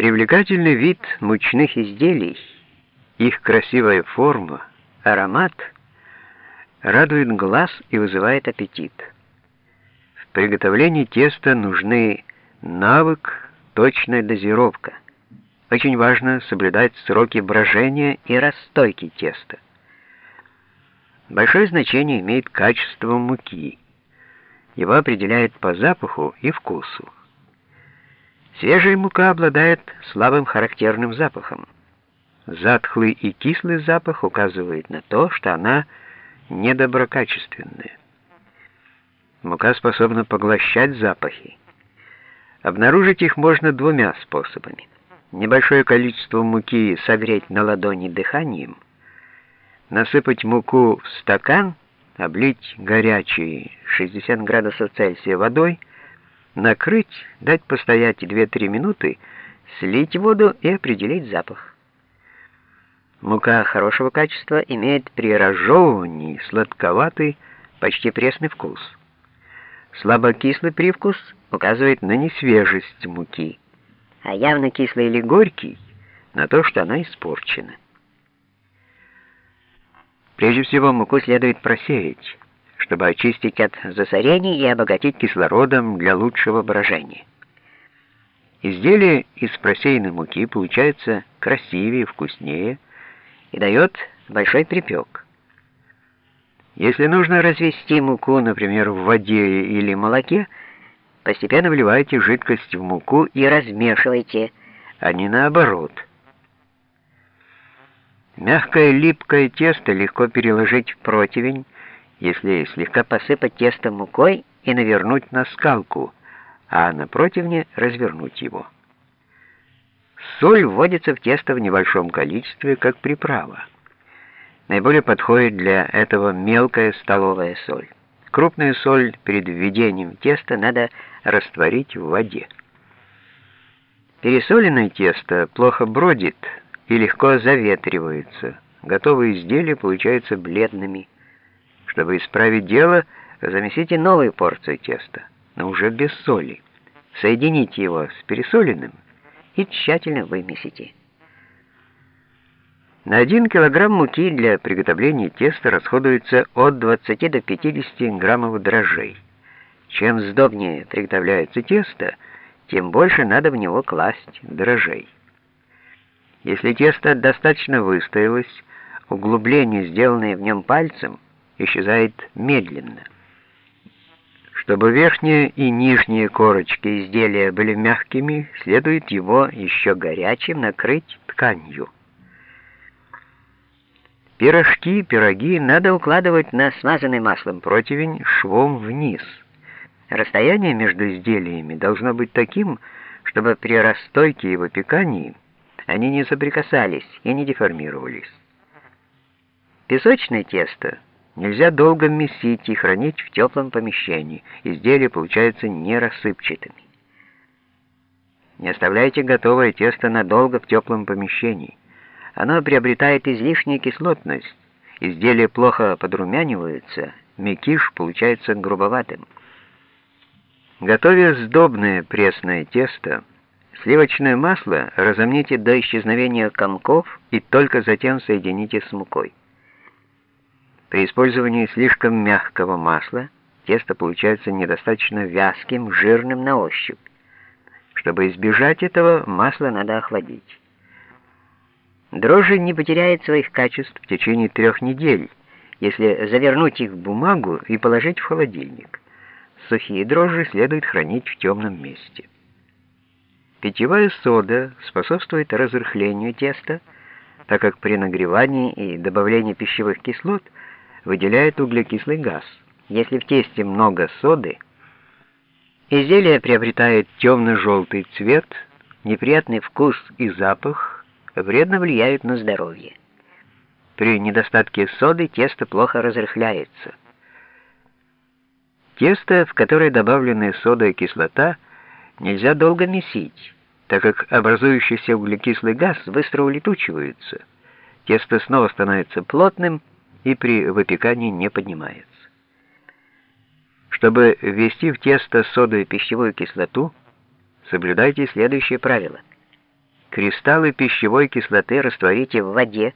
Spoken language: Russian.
Привлекательный вид мучных изделий, их красивая форма, аромат радует глаз и вызывает аппетит. В приготовлении теста нужны навык, точная дозировка. Очень важно соблюдать сроки брожения и расстойки теста. Большое значение имеет качество муки. Его определяют по запаху и вкусу. Свежая мука обладает слабым характерным запахом. Затхлый и кислый запах указывает на то, что она недоброкачественная. Мука способна поглощать запахи. Обнаружить их можно двумя способами. Небольшое количество муки согреть на ладони дыханием, насыпать муку в стакан, облить горячей 60 градусов Цельсия водой, накрыть, дать постоять 2-3 минуты, слить воду и определить запах. Мука хорошего качества имеет при разжевывании сладковатый, почти пресный вкус. Слабокислый привкус указывает на несвежесть муки, а явно кислый или горький — на то, что она испорчена. Прежде всего, муку следует просеять, чтобы очистить от засорений и обогатить кислородом для лучшего брожения. Изделие из просеянной муки получается красивее, вкуснее и дает большой припек. Если нужно развести муку, например, в воде или молоке, постепенно вливайте жидкость в муку и размешивайте, а не наоборот. Мягкое липкое тесто легко переложить в противень, если слегка посыпать тесто мукой и навернуть на скалку, а на противне развернуть его. Соль вводится в тесто в небольшом количестве, как приправа. Наиболее подходит для этого мелкая столовая соль. Крупную соль перед введением теста надо растворить в воде. Пересоленное тесто плохо бродит и легко заветривается. Готовые изделия получаются бледными. Чтобы исправить дело, замесите новую порцию теста, но уже без соли. Соедините его с пересоленным и тщательно вымесите. На 1 килограмм муки для приготовления теста расходуется от 20 до 50 граммов дрожжей. Чем сдобнее приготовляется тесто, тем больше надо в него класть дрожжей. Если тесто достаточно выстоялось, углубление, сделанное в нем пальцем, исчезает медленно. Чтобы верхняя и нижняя корочки изделия были мягкими, следует его еще горячим накрыть тканью. Пирожки, пироги надо укладывать на смазанный маслом противень швом вниз. Расстояние между изделиями должно быть таким, чтобы при расстойке и выпекании они не соприкасались и не деформировались. Песочное тесто нельзя долго месить и хранить в теплом помещении. Изделия получаются нерассыпчатыми. Не оставляйте готовое тесто надолго в теплом помещении оно приобретает излишнюю кислотность, изделия плохо подрумяниваются, мякиш получается грубоватым. Готовя сдобное пресное тесто, сливочное масло разомните до исчезновения комков и только затем соедините с мукой. При использовании слишком мягкого масла тесто получается недостаточно вязким, жирным на ощупь. Чтобы избежать этого, масло надо охладить. Дрожжи не потеряют своих качеств в течение трех недель, если завернуть их в бумагу и положить в холодильник. Сухие дрожжи следует хранить в темном месте. Питьевая сода способствует разрыхлению теста, так как при нагревании и добавлении пищевых кислот выделяет углекислый газ. Если в тесте много соды, изделие приобретает темно-желтый цвет, неприятный вкус и запах, вредно влияют на здоровье. При недостатке соды тесто плохо разрыхляется. Тесто, в которое добавлены сода и кислота, нельзя долго месить, так как образующийся углекислый газ быстро улетучивается. Тесто снова становится плотным и при выпекании не поднимается. Чтобы ввести в тесто соду и пищевую кислоту, соблюдайте следующие правила. Кристаллы пищевой кислоты растворите в воде,